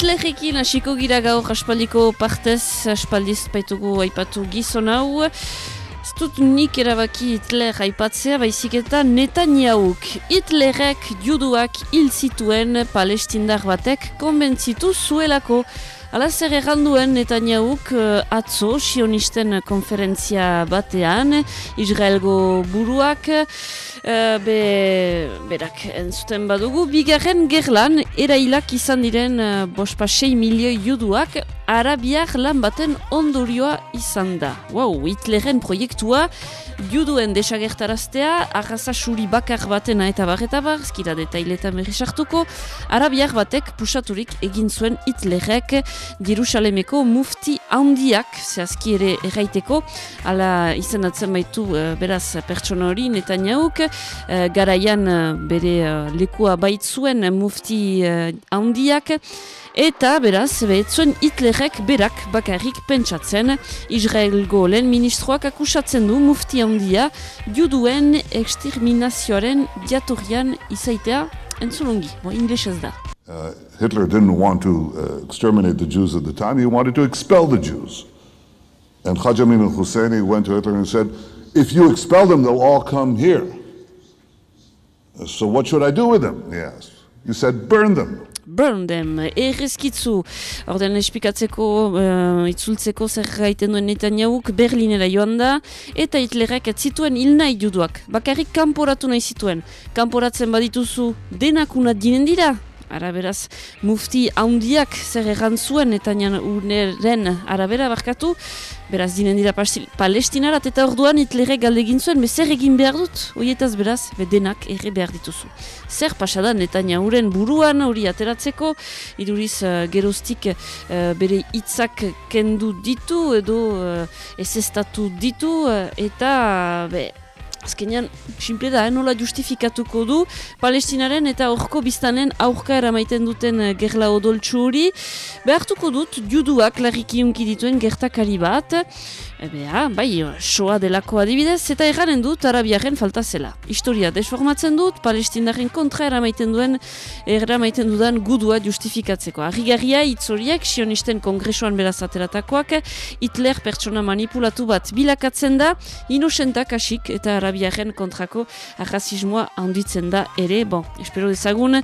eta itzlerekin hasiko gira gaur aspaldiko partez, aspaldiz baitugu aipatu gizon hau. Ez dut nik erabaki Hitler aipatzea, baizik eta Netanyauk. Hitlerek juduak hil zituen palestindar batek konbentzitu zuelako. Hala zer erranduen Netanyauk uh, atzo sionisten konferentzia batean, Israelgo buruak, uh, be, berak entzuten badugu, bigarren gerlan erailak izan diren uh, bospa 6 milioi juduak, arabiak lan baten ondorioa izan da. Wow, Hitleren proiektua, juduen desagertaraztea, arraza suri bakar batena eta bar eta bar, skira detaileta merisartuko, arabiak batek pusaturik egin zuen Hitlerek Jerusalemeko mufti handiak, zehazki ere erraiteko, ala izenatzen baitu uh, beraz pertsona hori uh, garaian uh, bere uh, lekua baitzuen mufti handiak, Eta, beraz, behetzuen Hitlerrek berak bakarrik pentsatzen, Israelgo lehen ministroak akusatzen du mufti handia juduen exterminazioaren diatorian izaitea entzulungi, bo inglesez da. Uh, Hitler didn't want to uh, exterminate the Jews at the time, he wanted to expel the Jews. And Hajj Amin al-Husseini went to Hitler and said, if you expel them, they'll all come here. So what should I do with them? He asked. You said, burn them. Burn them, errezkitzu. Orden espikatzeko, uh, itzultzeko zer gaiten duen Netanyahuk Berlinera joan da, eta Hitlerrek zituen hil nahi juduak. Bakarrik kanporatu nahi zituen. Kanporatzen badituzu denakuna dinen dira. Ara beraz, mufti handiak zer erran zuen Netanyan uneren arabera barkatu, beraz dinen dira palestinarat eta orduan Hitlerrek galdegin zuen, be zer egin behar dut? Oietaz beraz, be denak erre behar dituzu. Zer pasada Netanyahuren buruan hori ateratzeko, iduriz uh, geroztik uh, bere hitzak kendu ditu edo uh, ezestatu ditu uh, eta be, Azkenean, simple da, eh, nola justifikatuko du Palestinaren eta horko biztanen aurka eramaiten duten eh, gerla odoltsu hori. Behartuko dut, juduak larriki unki dituen gertakari bat. Ebea, bai, soa delako adibidez, eta erranen dut arabiaren falta zela. Historia desformatzen dut, palestinaren kontra eramaiten duen, eramaiten dudan gudua justifikatzeko. Arrigarria hitzoriek sionisten kongresuan beraz ateratakoak, Hitler pertsona manipulatu bat bilakatzen da, inosentak hasik eta arabiaren kontrako arrazismoa handitzen da ere, bon, espero dezagun,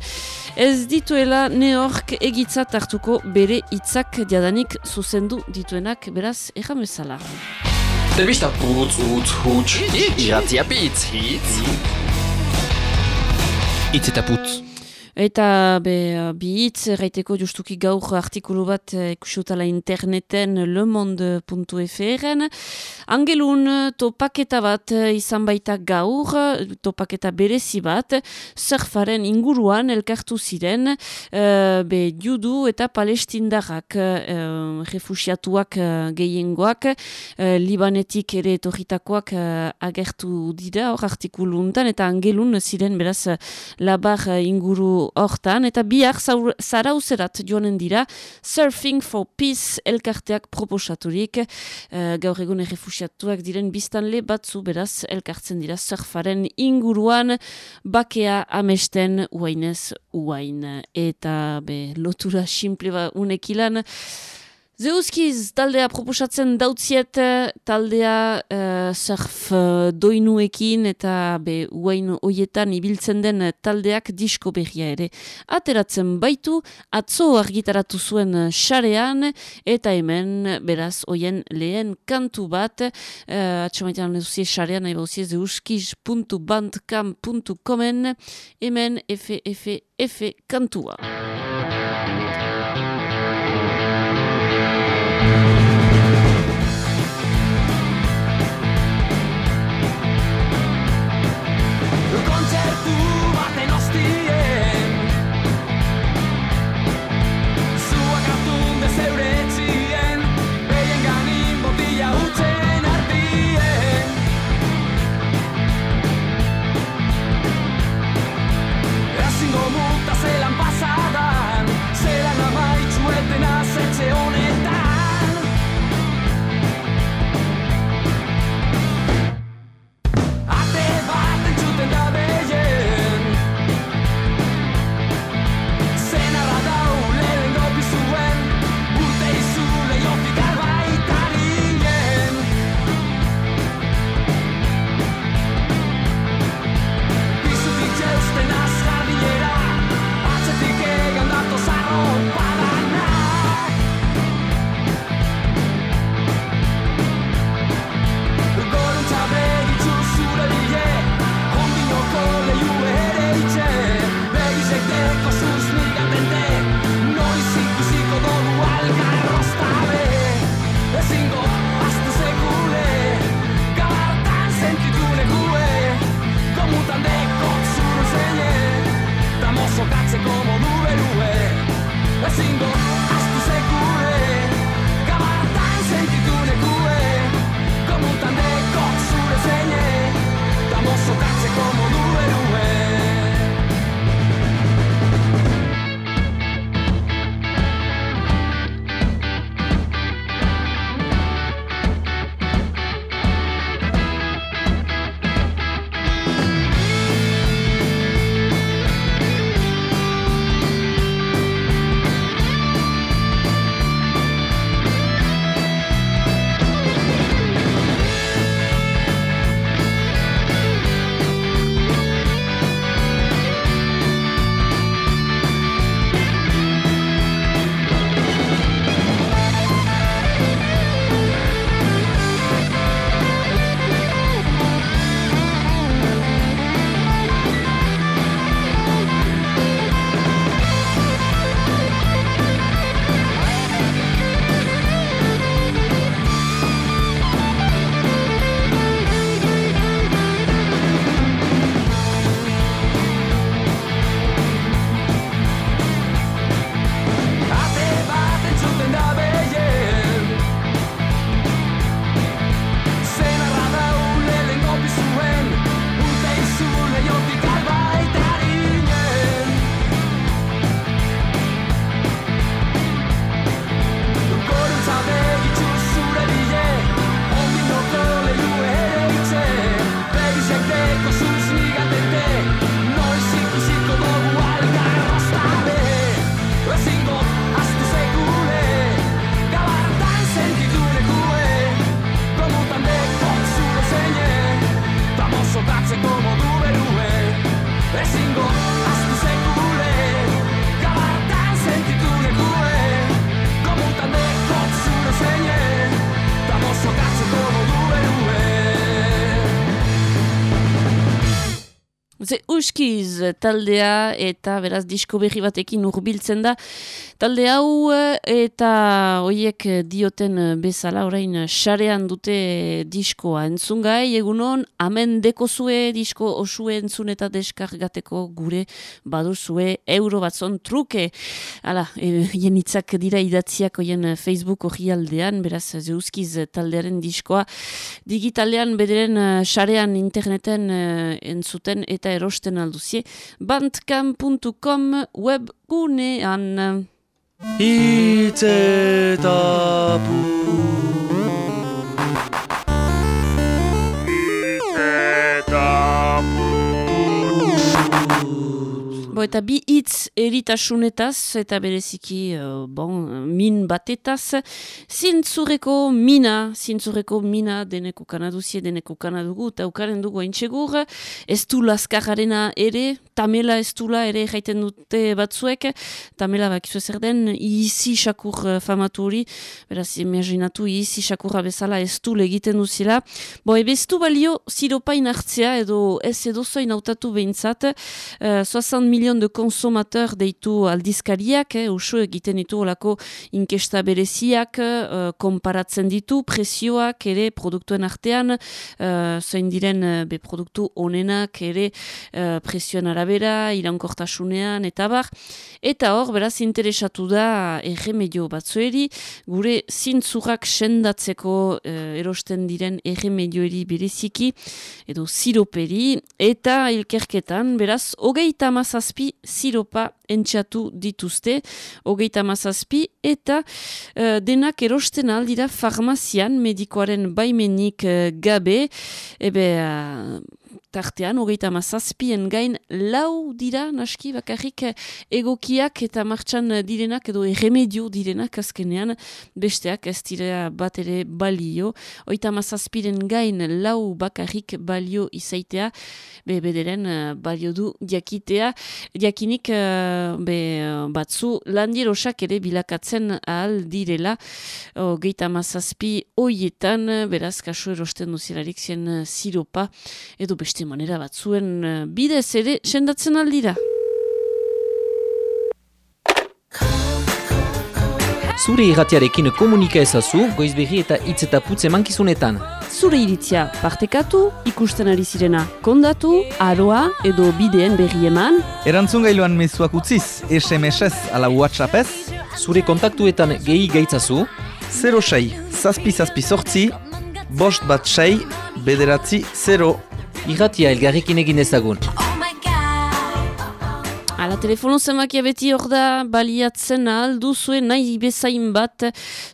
ez dituela neork egitzat hartuko bere hitzak diadanik zuzendu dituenak, beraz, erran bist putz, utz, hutsch, iratzia bitz, hitz. Itz eta putz. Eta be, bi hitz, erraiteko justuki gaur artikulu bat eh, ikusiutala interneten lemonde.fr-en. Angelun topaketa bat eh, izan baita gaur, topaketa berezi bat, surfaren inguruan elkartu ziren, eh, be judu eta palestindarrak, uh, refusiatuak gehiengoak, eh, libanetik ere etorritakoak eh, agertu dira hor artikulu untan, eta angelun ziren beraz labar eh, hortan, eta bihar zarauzerat joanen dira Surfing for Peace elkarteak proposaturik, eh, gaur egun errefusiatuak diren biztanle batzu beraz elkartzen dira surfaren inguruan bakea amesten uainez uain. Eta be, lotura simple ba unekilan, Zeuzkiz taldea proposatzen dautziet taldea uh, surf uh, doinuekin eta be uain hoietan ibiltzen den taldeak disko berria ere. Ateratzen baitu atzo argitaratu zuen eh, sarean eta hemen beraz hoien lehen kantu bat uh, atxamaitan duzie sarean nahi bauzie zeuskiz.bandcamp.comen hemen efe kantua. Taldea eta beraz disko berri batekin urbiltzen da. Talde hau eh, eta hoiek dioten bezala orain sarean dute diskoa entzungai egunon amen dekozue disko osue entzun eta deskargateko gure baduzue euro batzon truke. Hala, e, hien hitzak dira idatziak hoien Facebook hori aldean, beraz zeuskiz taldearen diskoa digitalean bederen eh, sarean interneten eh, entzuten eta erosten alduzie bandcamp.com webgunean. Hitz eta bi hitz eritasunetaz eta bereziki uh, bon, min batetaz. Zintzurreko mina, zintzurreko mina deneko kanaduzie, deneko kanadugu, eta ukaren dugu haintxegur. Ez du laskararena ere, tamela ez dula ere jaiten dute batzuek. Tamela bakizu zer den, izi sakur uh, famatu hori. Beraz, imaginatu, izi sakurra bezala ez du egiten duzila. Bo, ebe ez du balio ziropain hartzea edo ez edo zoin hautatu behintzat. Uh, 60 milion de konsomateur deitu aldizkariak, eh, usu egiten ditu olako inkesta bereziak, eh, konparatzen ditu, presioak ere produktuen artean, eh, zein diren eh, be produktu onenak ere eh, presioen arabera, irankortasunean, eta bar. Eta hor, beraz, interesatu da erremedio batzueri, gure zintzurak sendatzeko eh, erosten diren erremedioeri bereziki, edo siroperi, eta ilkerketan, beraz, hogeita siropa entxatu dituzte, hogeita amazazpi, eta eh, denak erosten aldira farmazian, medikoaren baimenik eh, gabe, ebe... Uh, tartean, hogeita mazazpien gain, lau dira, naski, bakarrik egokiak eta martxan direnak edo erremedio direnak azkenean, besteak ez dira bat ere balio, hogeita mazazpiren gain, lau bakarrik balio izaitea, be bederen balio du diakitea, diakinik be, batzu landierosak ere bilakatzen ahal direla, hogeita mazazpi hoietan, beraz, kasu erosten duzilarik zen siropa, edo beste manera batzuen uh, bidez ere sendatzen aldira. Zure irratiarekin komunika ezazu, goizberri eta hitz eta putze mankizunetan. Zure iritzia partekatu, ikusten ari zirena kondatu, aroa edo bideen berri eman, Erantzun gailuan mezuak utziz, SMS-ez ala WhatsApp-ez, Zure kontaktuetan gehi gaitzazu, 06 zazpi zazpi sortzi, bost bat sei, bederatzi 0. Irratia elgarrekin egin ezagun. Ala telefono zemakia beti hor da baliatzen aldu zuen nahi bezain bat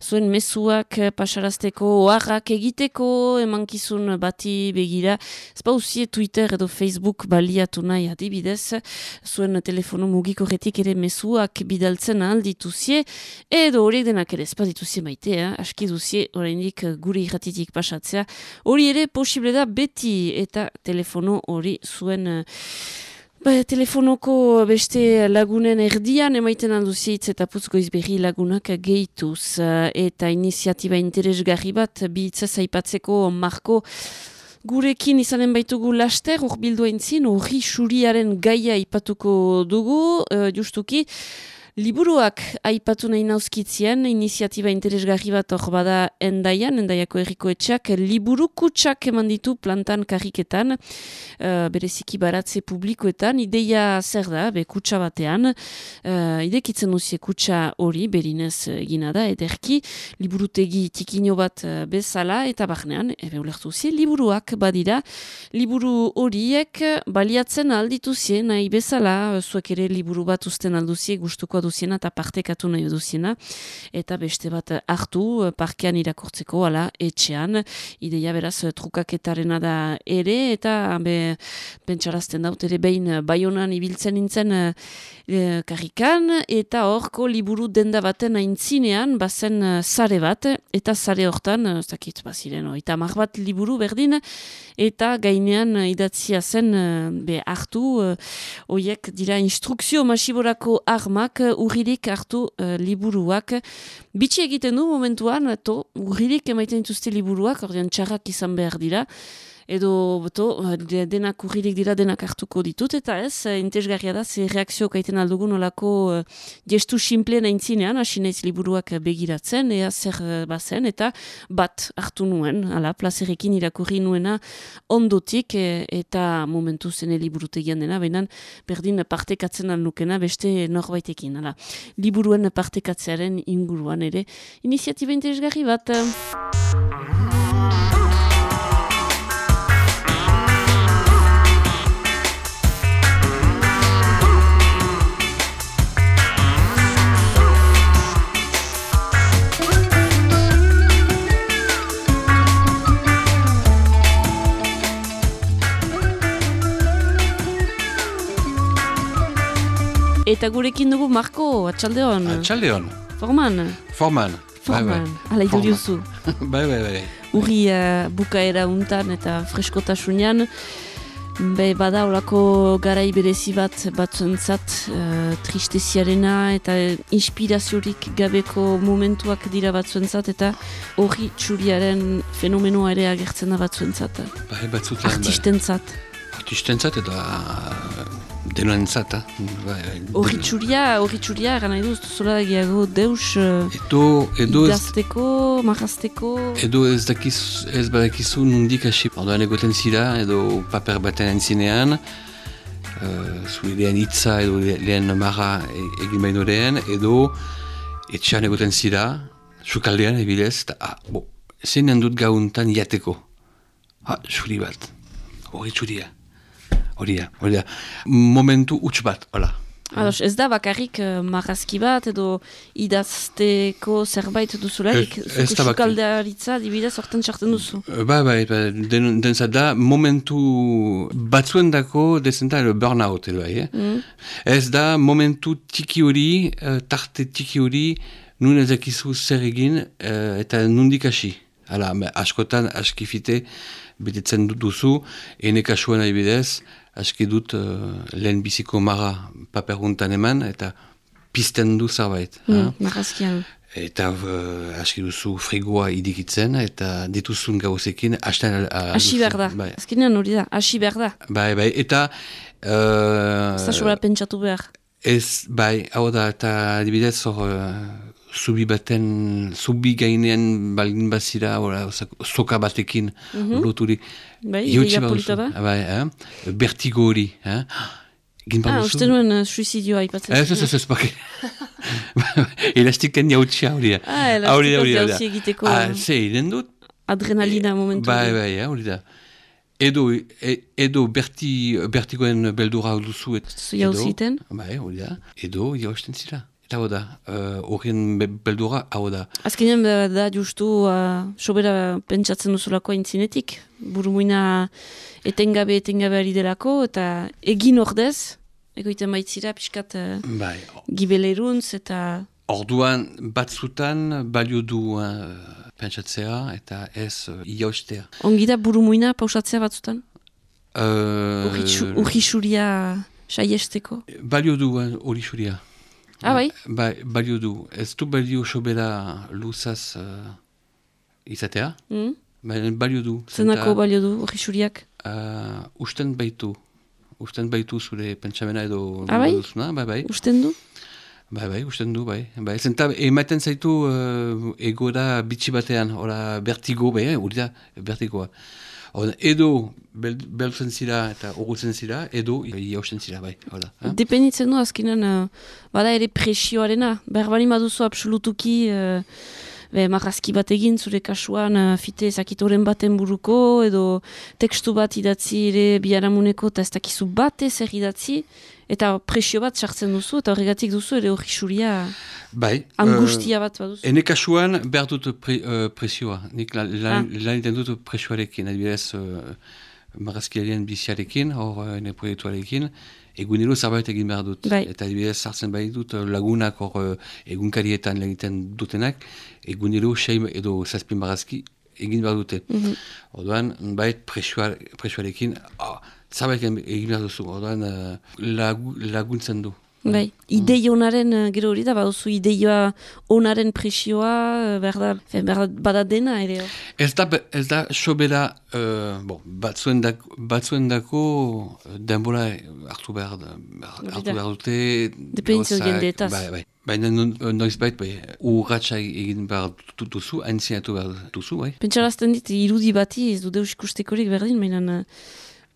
zuen mezuak eh, pasarazteko oharrak egiteko emankizun bati begira. Espauzie Twitter edo Facebook baliatu nahi adibidez zuen telefono mugiko retik ere mezuak bidaltzen aldituzie edo horiek denak ere espadituzie maitea, aski duzie oraindik gure irratitik pasatzea. Hori ere posible da beti eta telefono hori zuen eh, Ba, telefonoko beste lagunen erdian emaiten handuzi hitz eta putz goizberri lagunak gehituz. Eh, eta iniziatiba interesgarri bat bi hitza zaipatzeko marko Gurekin izanen baitugu laster, hor bildu entzin, horri xuriaren gaia ipatuko dugu, eh, justuki, Liburuak aipatu nahi nauzkitzien, iniziatiba interesgarri bat hor bada endaian, endaiako erriko etxak, liburu kutsak eman ditu plantan karriketan, uh, bereziki baratze publikoetan, ideia zer da, be kutsa batean, uh, idekitzen duzie kutsa hori, berinez egina da, ederki, liburutegi tikino bat uh, bezala, eta barnean, ebe ulertu zie, liburuak badira, liburu horiek baliatzen aldituzie, nahi bezala, zuek ere liburu bat usten alduzie, gustuko baduziena eta partekatu nahi baduziena, eta beste bat eh, hartu, eh, parkean irakurtzeko, ala, etxean, ideia beraz eh, trukaketarena da ere, eta be, pentsarazten daut ere behin eh, baionan ibiltzen nintzen eh, karrikan, eta horko liburu denda baten aintzinean, bazen sare bat, eta sare hortan, ez dakit baziren, eta mar bat liburu berdin, eta gainean idatzia zen be hartu, hoiek dira instrukzio masiborako armak urririk hartu eh, liburuak. Bitxi egiten du momentuan, to, urririk emaiten dituzte liburuak, ordean txarrak izan behar dira, edo to, de- denak urririk dira denak hartuko ditut, eta ez, eh, interesgarria da, ze reakzio kaiten aldugun olako eh, gestu simpleen aintzinean, hasi naiz liburuak begiratzen, ea zer eh, bazen, eta bat hartu nuen, ala, plazerekin irakurri nuena ondotik, eh, eta momentu zene liburutegian dena, behinan berdin partekatzen alnukena beste norbaitekin, ala. Liburuen partekatzearen inguruan ere, iniziatiba interesgarri bat. Eta gurekin dugu Marko, atxaldeon. Txaldeon, Forman. forman. Forman. Hala Forman. iduriozu. Bai, bai, bai. Urri uh, bukaera untan eta freskotasunean. Be, bada olako garai berezi bat batzuentzat uh, tristeziarena eta inspiraziorik gabeko momentuak dira batzuentzat eta hori txuriaren fenomenoa ere agertzen da batzuentzat. Bai, batzutan. bai. Artistentzat. Artistentzat eta denoentzat. eh. Bai, bai. Hori txuria, hori txuria, eran nahi duz, zola gehiago deus uh, Edo, edo ez, idazteko, marrazteko... edo ez dakiz, ez badakizu nundik hasi. Orduan egoten zira, edo paper baten entzinean, uh, zure lehen hitza edo le- lehen marra e- egin baino lehen, edo etxean egoten zira, sukaldean ebilez, eta, ah, bo, zeinen dut gauntan jateko. Ah, xuri bat, hori txuria. Hori da, hori da. Momentu huts bat, hola. Ados, ez da bakarrik uh, marrazki bat edo idazteko zerbait duzularik, Ez- ez sukaldaritza dibidez hortan txarten duzu. Ba, ba, ba den, denza da, momentu batzuen dako dezenta burnout edo bai, eh? Ez da, momentu tiki hori, eh, tarte tiki hori, nun ez dakizu zer egin eh, eta nundik hasi. Hala, askotan askifite betetzen dut duzu, ene kasuan adibidez, aski dut eh, lehen biziko marra paperguntan eman, eta pizten du zerbait. Mm. Eta uh, hasi duzu frigoa idikitzen, eta dituzun gauzekin hasten... Uh, Hasi behar da, Bai, azkenean hori da, hasi behar da. bai, bai. eta... Uh, pentsatu behar. ez, bai, hau da, eta adibidez hor... Uh, zubi baten, zubi gainean baldin bazira, ora, soka batekin loturi. Bai, ideia polita da. Bai, eh? Bertigo hori, eh? Egin Ah, baduzu? uste nuen uh, suizidioa ipatzen. Ez, ez, ez, ez, baki. Elastiken jautsia hori da. Ah, da. jauzi egiteko- Ah, ze, egiten dut, Adrenalina momentu. Bai, bai, eh, hori da. Edo, e, edo berti, bertigoen beldura duzu. Zu jauziten? Bai, hori da. Edo, jausten zira. Eta hau da, uh, horien be- beldura, hau da. Azkenean da, justu uh, sobera pentsatzen duzulako aintzinetik. Burumuina etengabe etengabe ari delako eta egin ordez, egoiten baitzira pixkat uh, Bai, gibeleruntz eta orduan batzutan balio du uh, pentsatzea eta ez uh, jaustea. ongi da burumuina pausatzea batzutan. Uh, Urri xuria saiesteko. balio du uh, hori xuria. Ah, bai? Bai, balio du. Ez du balio sobera luzaz uh, izatea. Mm? Baina balio du. Zenako balio du xuriak. uh, usten baitu. Usten baitu zure pentsamena edo Ah, bai? duzuna, bai, bai. Usten du? Bai, bai, usten du, bai. bai. Zenta, ematen zaitu uh, egoera bitxi batean, ora vertigo, bai, eh, hori da, vertigoa. Hora, edo bel, beltzen zira eta ogutzen zira, edo jausten zira, bai, hola. Eh? Dependitzen du azkenean, uh, bada ere presioarena. Behar bali maduzu absolutuki uh, be, marrazki bat egin zure kasuan uh, fite ezakitoren baten buruko edo tekstu bat idatzi ere biharamuneko eta ez dakizu batez zer idatzi eta presio bat sartzen duzu eta horregatik duzu ere hori xuria Bai. angustia bat baduzu. Uh, ene kasuan behar dut pre, uh, presioa. Nik lan, lan, Ah. lan egiten dut presioarekin. Adibidez, uh, marrazkiarien biziarekin, hor uh, ene proiektuarekin, egunero zerbait egin behar dut. Bai. Eta adibidez, sartzen bai dut uh, lagunak hor uh, egunkarietan egiten dutenak, egunero sei edo zazpin marrazki egin behar dute. Mhm. Orduan, bait presioa, presioarekin, oh, zerbait egin behar duzu. Orduan, uh, lagu, laguntzen du. Bai, idei onaren eh, gero hori da, baduzu ideia onaren presioa, eh, behar da, fe, behar da- bada dena ere. Ez da, ez da sobera, uh, bon, batzuen, dako, batzuen dako denbora hartu behar, hartu behar dute. Gauzak, jendeetaz. Bai, bai. Baina no- noiz bait, bai, urratxa egin behar du- duzu, haintzinatu behar duzu, bai. Pentsarazten dit, irudi bati, ez du deus ikustekorik berdin, baina uh,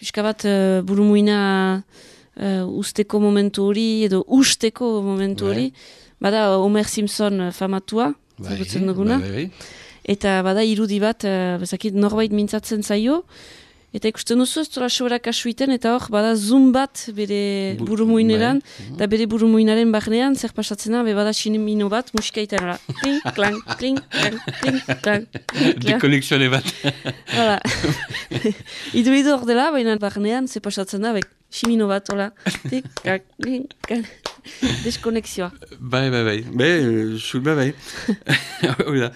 pixka bat uh, burumuina uh, usteko momentu hori, edo usteko momentu Bai. hori, bada Homer Simpson uh, famatua, zagutzen duguna, Bai, bai, eta bada irudi bat, uh, bezakit norbait mintzatzen zaio, eta ikusten duzu ez zola sobera kasuiten, eta hor, bada zoom bat bere Bu- burumuineran, bai. eta bere burumuinaren barnean, zer pasatzen da, be bada sinemino bat, musikaiten ara. Kling, klang, kling, klang, kling, klang. Dekonexione bat. Hala. idu idu hor dela, baina barnean, ze pasatzen da, bek, simino bat, hola. Deskonexioa. bai, bai, bai. Bai, sul, bai. Hori da.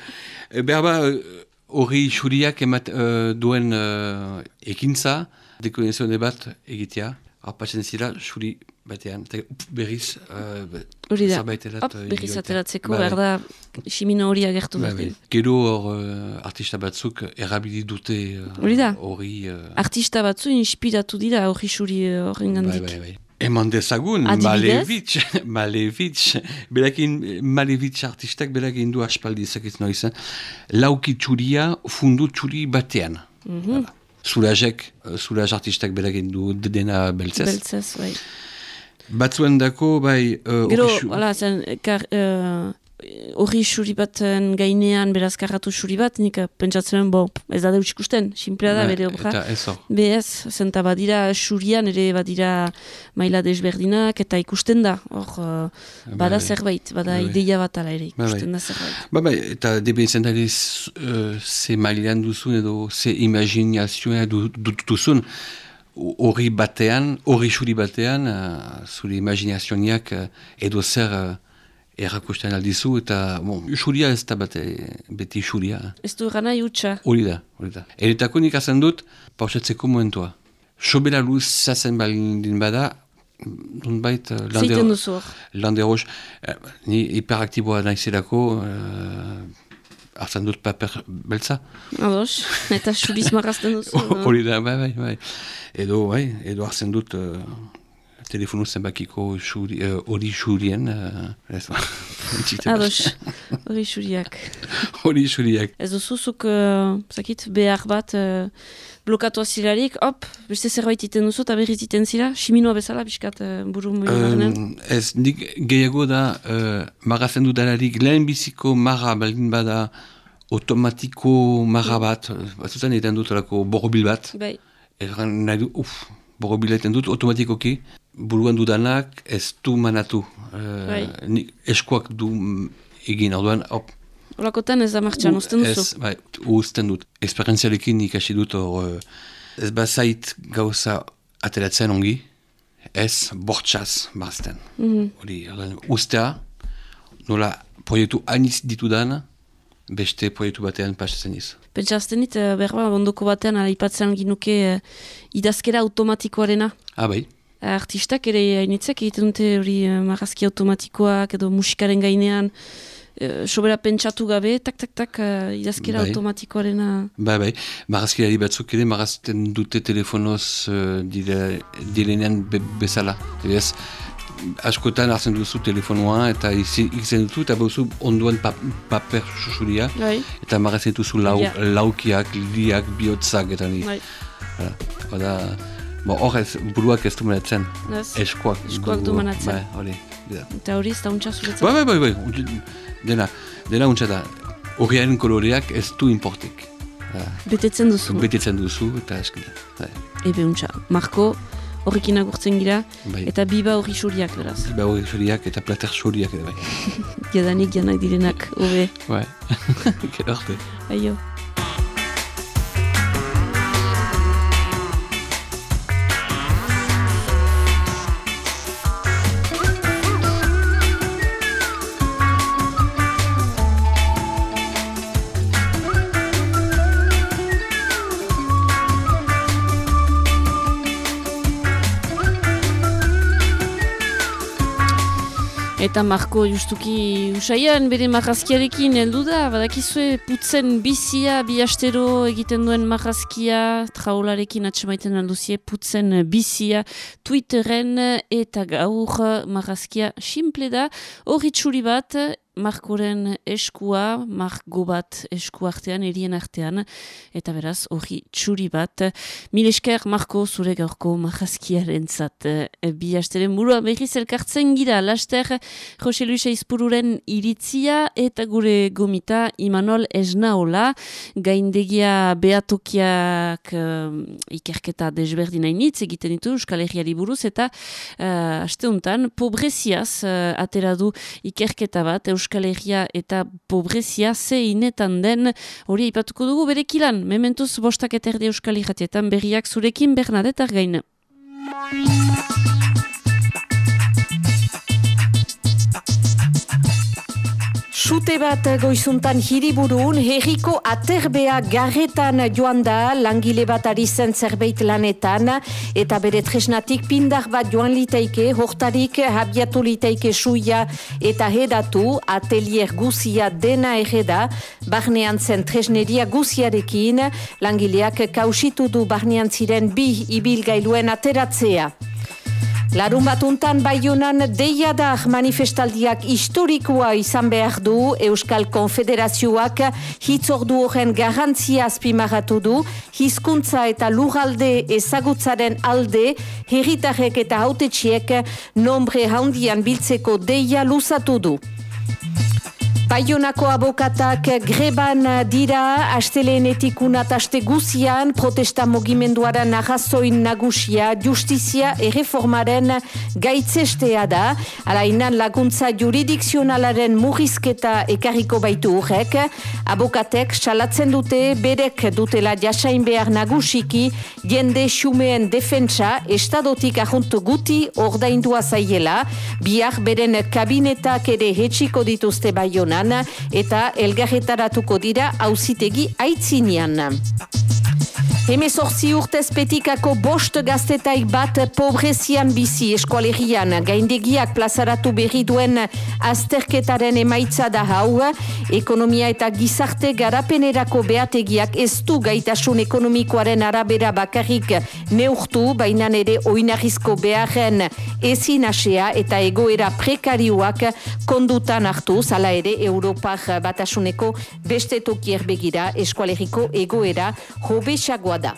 Eh, Behar ba, eh, hori xuriak emat uh, duen uh, ekintza, dekonexione bat egitea, arpatzen zira, xuri batean, eta berriz, uh, Hori da. Hop, eh, berriz ateratzeko, Bai, behar da, simino hori agertu Bai, behar. Gero hor uh, artista batzuk erabili dute uh, Hori da. hori... uh, Artista batzu inspiratu dira hori xuri eh, horren gandik. bai, bai. Eman dezagun? Malevich, Malevich, berakin, Malevich artistak berakin du aspaldi ezakiz noiz, eh? lauki txuria fundu txuri batean. Mm -hmm. Zulajek, uh, zulaj artistak berakin du dena beltzez. Beltzez, bai. Batzuen dako, bai... Uh, Gero, hala, zen, kar, eh, hori xuri baten gainean beraz karratu xuri bat, nik eh, pentsatzen, bo, ez da deus ikusten, simplea da, Bai, bere obra. Eta ez. Bez, zenta badira xurian ere badira maila desberdinak eta ikusten da, hor, uh, bada bai. zerbait, bada bai. ideia bat ala ere, Bai, bai. ikusten da zerbait. Ba, bai, eta debentzen da ez, uh, ze mailean duzun edo ze imaginazioa du, du, duzun hori batean, hori xuri batean, uh, zure imaginazioak uh, edo zer uh, errakusten aldizu, eta bon, xuria ez da bate, beti xuria. Ez du gana jutsa. Hori da, hori da. Eretako nik azan dut, pausatzeko momentua. Sobera luz zazen baldin bada, nunbait, uh, lande, Zeiten duzu hor. lande eh, ni hiperaktiboa naizelako, uh, hartzen dut paper beltza. Ados, eta xuriz marrazten duzu. Hori da, bai, bai, bai. Edo, bai, edo hartzen dut uh, telefonu zenbakiko xuri- eh, hori xurien, uh, ez ba. Ados, hori xuriak. hori xuriak. Ez duzuzuk, uh, zakit, behar bat uh, blokatu azilarik, hop, beste zerbait iten duzu eta berriz iten zira, siminoa bezala, biskat uh, buru muina Um, ez, nik gehiago da, uh, marrazen dudalarik lehen biziko marra baldin bada automatiko marra bat, batzutan egiten dut olako borobil bat, Bai, erran nahi du, uf, borobila egiten dut automatikoki, buruan dudanak ez du manatu. Uh, Bai. nik eskoak du egin, orduan, hop, holakotan ez da martxan, usten duzu. Ez, bai, uzten dut. Esperientzialekin ikasi dut hor, eh, ez bazait gauza ateratzen ongi, ez bortxaz. Hori, mm ustea, nola proiektu hainiz ditudan, beste proiektu batean pasatzen iz. Pentsa azten dit, eh, berba, ondoko batean, aipatzen ginuke uh, idazkera automatikoarena. Ah, bai, Artistak ere hainitzek egiten dute hori uh, marrazki automatikoak edo musikaren gainean, uh, sobera pentsatu gabe, tak, tak, tak, uh, idazkera Bai. automatikoarena. bai, bai. Marazkilari batzuk ere marazten dute telefonoz uh, dire, direnean be, bezala. Ebez, askotan hartzen duzu telefonoa eta ikzen dutu eta bauzu onduan pa, paper xuxuria. Bai, Eta marrazen duzu lau, Ja. laukiak, liak, bihotzak, eta ni. bai, Hala. Oda, bo, hor ez, buruak ez du manatzen. ez. Eskoak. Eskuak du manatzen. Bai, hori. Eta hori ez da untsa zuretzat. Bai, bai, bai, bai. Untxe- Dena, dena untxa da. Horriaren koloreak ez du importik. Betetzen duzu. Betetzen duzu eta eskida. Bai. Ebe untxa. Marko, horrekin agurtzen gira, Bai. eta biba horri xuriak beraz. Ba hori xoriak eta plater xoriak ere bai. Jadanik janak direnak, hobe. Bai. Gero arte. Aio. Eta Marko justuki usaian bere marrazkiarekin heldu da, badakizue putzen bizia bi astero egiten duen marrazkia traularekin atxemaiten alduzie putzen bizia Twitteren eta gaur marrazkia simple da, hori txuri bat Markoren eskua, Margo bat esku artean, erien artean, eta beraz, hori txuri bat. Mil esker, Marko, zure gaurko marrazkiaren zat. Bi asteren burua berriz elkartzen gira, laster, Jose Luis Eizpururen iritzia, eta gure gomita Imanol Esnaola, gaindegia beatokiak um, ikerketa desberdina initz, egiten ditu Euskal Herriari buruz, eta uh, asteuntan, pobreziaz uh, atera ikerketa bat, Euskal Herria eta pobrezia ze inetan den hori aipatuko dugu berekilan, mementuz bostak eta erdi Euskal Herriatietan berriak zurekin Bernadette Argain. Sute bat goizuntan hiriburun, herriko aterbea garretan joan da, langile bat ari zen zerbait lanetan, eta bere tresnatik pindar bat joan liteike, hortarik habiatu liteike suia eta hedatu, atelier guzia dena erreda, barnean zen tresneria guziarekin, langileak kausitu du barnean ziren bi ibilgailuen ateratzea. Larun batuntan baionan deiadar manifestaldiak historikoa izan behar du Euskal Konfederazioak hitzordu horren garantzia azpimarratu du, hizkuntza eta lurralde ezagutzaren alde, herritarrek eta hautetxiek nombre handian biltzeko deia luzatu du. Baionako abokatak greban dira asteleenetik unat aste guzian protesta mugimenduaren arrazoin nagusia justizia erreformaren gaitzestea da. Alainan laguntza juridikzionalaren murrizketa ekarriko baitu horrek. Abokatek salatzen dute berek dutela jasain behar nagusiki jende xumeen defentsa estadotik ahuntu guti ordaindua zaiela. Biak beren kabinetak ere hetxiko dituzte baionan eta elgarretaratuko dira auzitegi aitzinean. Hemezortzi urtez bost gaztetaik bat pobrezian bizi eskualerian. Gaindegiak plazaratu berri duen azterketaren emaitza da hau. Ekonomia eta gizarte garapenerako beategiak ez du gaitasun ekonomikoaren arabera bakarrik neurtu, baina ere oinarrizko beharren ezin asea eta egoera prekarioak kondutan hartu, zala ere Europar batasuneko beste tokier begira eskualeriko egoera hobesagoa da.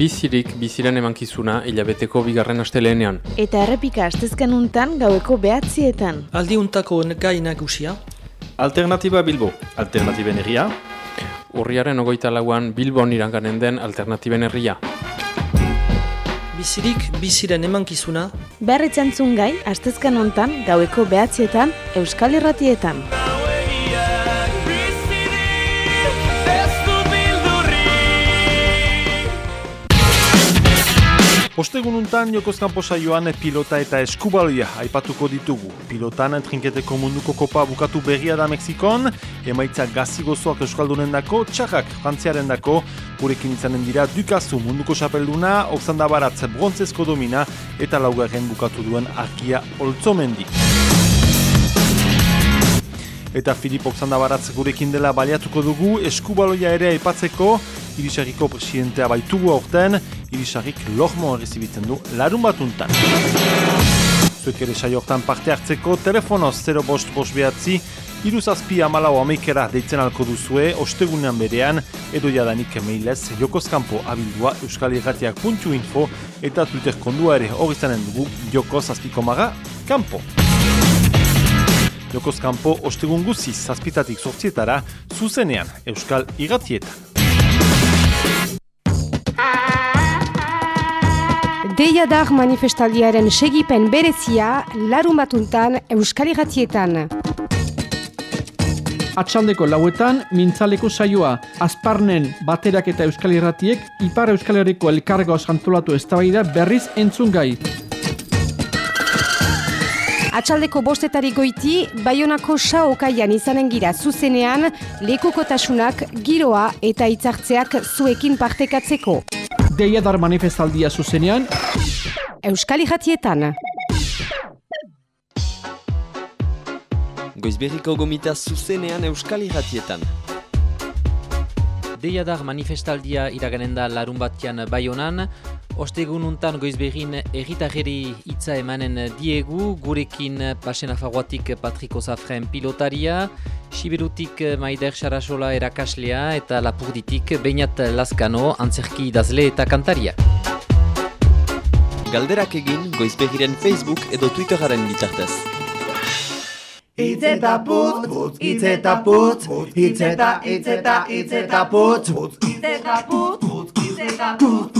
Bizirik biziren emankizuna hilabeteko bigarren astelenean. Eta errepika astezken untan gaueko behatzietan. Aldiuntako gai nagusia. Alternatiba Bilbo, alternatiben herria. Urriaren ogoita lauan Bilbon iranganen den alternatiben herria. Bizirik biziren emankizuna. Berritzen gai, astezken untan gaueko behatzietan Euskal Irratietan. Ostegununtan Jokozkampo saioan pilota eta eskubaloia aipatuko ditugu. Pilotan trinketeko munduko kopa bukatu berria da Mexikon, emaitza gazigozoak euskaldunen dako, txarrak frantziaren dako, gurekin izanen dira Dukazu munduko xapelduna, Oksanda Baratz brontzezko domina eta laugarren bukatu duen arkia oltzomendi. Eta Filip Oksanda Baratz gurekin dela baliatuko dugu, eskubaloia ere aipatzeko, Irisarriko presidentea baitugu aurten, Irisarrik lohmo errezibitzen du larun batuntan. Zuek ere saio hortan parte hartzeko, telefonoz 0 bost bost behatzi, Iru zazpi amalau ameikera deitzen alko duzue, ostegunean berean, edo jadanik mailez, jokozkampo abildua euskalirratiak.info eta Twitter kondua ere hori zanen dugu joko zazpiko maga, kampo. Jokoz kanpo ostegun guziz zazpitatik sortzietara, zuzenean Euskal Igatietan. Deiadar manifestaldiaren segipen berezia larun batuntan Euskal Igatietan. Atxaldeko lauetan, mintzaleko saioa, azparnen baterak eta Euskal Irratiek, Ipar Euskal Herriko elkargoaz antolatu eztabaida berriz entzun gai. Atxaldeko bostetari goiti, Baionako saokaian izanen gira zuzenean, lekukotasunak, giroa eta hitzartzeak zuekin partekatzeko. Deiadar manifestaldia zuzenean, Euskal Iratietan. Goizberriko gomita zuzenean Euskal Iratietan. Deiadar manifestaldia iraganen da larun batean baionan, Ostegun untan goizbegin erritarreri hitza emanen diegu, gurekin Pasen Afaguatik Patriko Zafren pilotaria, Siberutik Maider Sarasola erakaslea eta Lapurditik Beinat Laskano antzerki idazle eta kantaria. Galderak egin goizbegiren Facebook edo Twitteraren bitartez. Itz eta putz, putz, itz eta putz, itz eta, itz eta, itz eta putz, itz eta putz, putz, itz eta putz,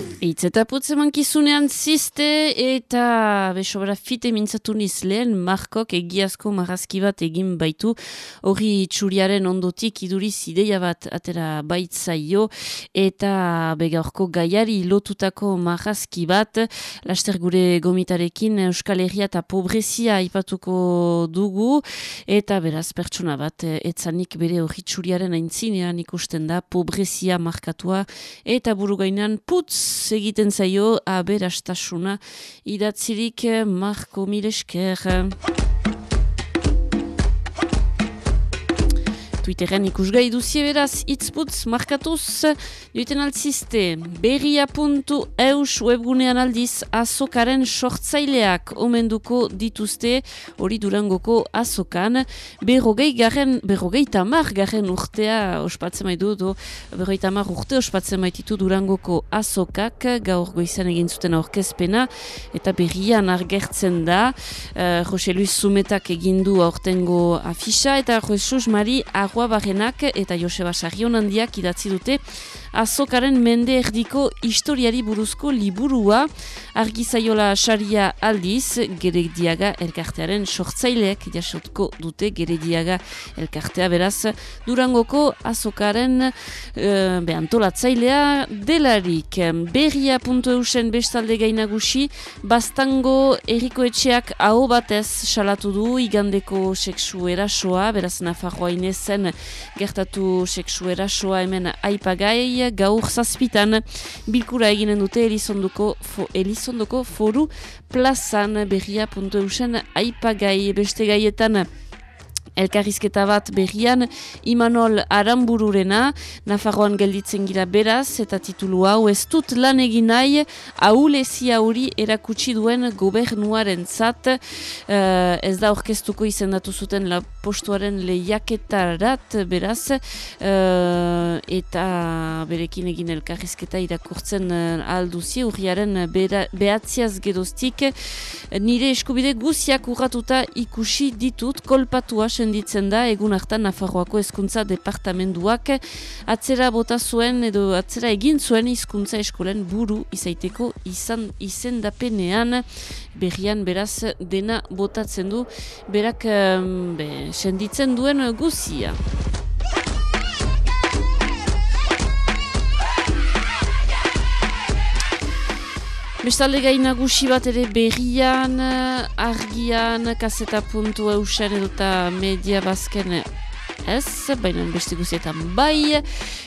Itz eta putz emankizunean ziste eta besobra fite mintzatu niz lehen Markok egiazko marrazki bat egin baitu. Hori txuriaren ondotik iduriz ideia bat atera baitzaio eta begaurko gaiari lotutako marrazki bat. Laster gure gomitarekin Euskal Herria eta pobrezia aipatuko dugu eta beraz pertsona bat etzanik bere hori txuriaren aintzinean ikusten da pobrezia markatua eta buru gainan putz egiten zaio aberastasuna idatzirik Marko Milesker. Twitteren ikusgai duzie beraz, itzputz, markatuz, joiten altziste, berria.eus webgunean aldiz, azokaren sortzaileak omenduko dituzte, hori durangoko azokan, berrogei garen, berrogei tamar garen urtea ospatzen maidu, do, berrogei tamar urte ospatzen maititu durangoko azokak, gaur goizan egin zuten aurkezpena, eta berrian argertzen da, uh, Jose Luis Zumetak egindu aurtengo afisa, eta Jesus Mari Arroa Barrenak eta Joseba Sarrion handiak idatzi dute azokaren mende erdiko historiari buruzko liburua. Argizaiola saria aldiz gerediaga elkartearen sortzaileak jasotko dute gerediaga elkartea. Beraz durangoko azokaren uh, behantolatzailea delarik. Berria.eusen bestalde gainagusi bastango eriko etxeak hau batez salatu du igandeko seksu erasoa. Beraz Nafarroa inezen gertatu seksu erasoa hemen aipagai gaur zazpitan bilkura eginen dute Elizondoko, fo, Elizondoko foru plazan berria.eusen aipagai beste gaietan Elkarrizketa bat berrian Imanol Arambururena, Nafarroan gelditzen gira beraz, eta titulu hau ez dut lan egin nahi, haulezia hori erakutsi duen gobernuaren zat, uh, ez da orkestuko izendatu zuten la postuaren lehiaketarat beraz, uh, eta berekin egin elkarrizketa irakurtzen uh, alduzi, urriaren behatziaz gedoztik, nire eskubide guziak urratuta ikusi ditut, kolpatua senditzen da egun hartan Nafarroako hezkuntza departamenduak atzera bota zuen edo atzera egin zuen hizkuntza eskolen buru izaiteko izan izendapenean berrian beraz dena botatzen du berak be, senditzen duen guzia. Bestalde gain nagusi bat ere berrian, argian, kaseta puntu eusen edo eta media bazken ez, baina beste guzietan bai.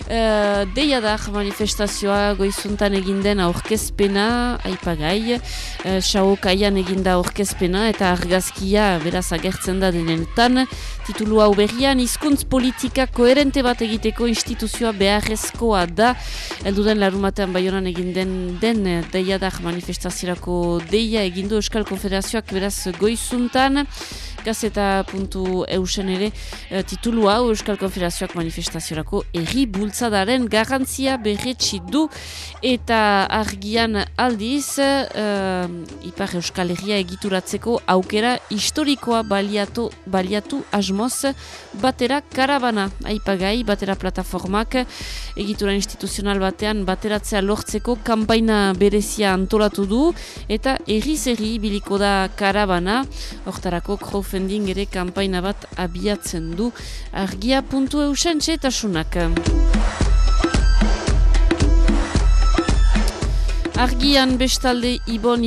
Uh, deia da manifestazioa goizuntan eginden aurkezpena, aipagai, uh, xao kaian eginda aurkezpena eta argazkia beraz agertzen da denetan. Titulu hau berrian, hizkuntz politika koherente bat egiteko instituzioa beharrezkoa da. Elduden larumatean baionan eginden den deia da manifestaziorako deia egindu Euskal Konfederazioak beraz goizuntan gazeta puntu eusen ere e, titulu hau Euskal Konfederazioak manifestaziorako erri bultzadaren garantzia berretsi du. Eta argian aldiz e, Ipar Euskal Herria egituratzeko aukera historikoa baliatu, baliatu asmoz batera karabana. Aipagai batera plataformak egitura instituzional batean bateratzea lortzeko kanpaina berezia antolatu du. Eta erri zerri biliko da karabana. Hortarako krof crowdfunding ere kanpaina bat abiatzen du argia puntu eusen txetasunak. Argian bestalde Ibon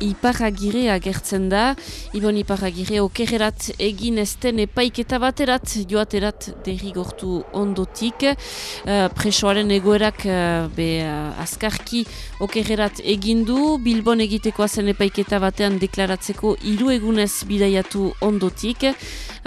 Iparagire agertzen da. Ibon Iparagire okerrerat egin ezten epaiketa baterat, joaterat derrigortu ondotik. Uh, presoaren egoerak uh, be, uh, azkarki okerrerat egindu. Bilbon egitekoa zen epaiketa batean deklaratzeko hiru egunez bidaiatu ondotik.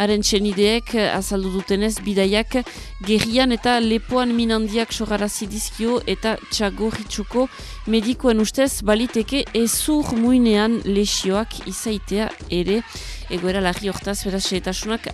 Haren txenideek azaldu dutenez bidaiak gerrian eta lepoan minandiak sogarazi dizkio eta txagorritxuko medikoen ustez baliteke ezur muinean lesioak izaitea ere egoera lagi hortaz beraz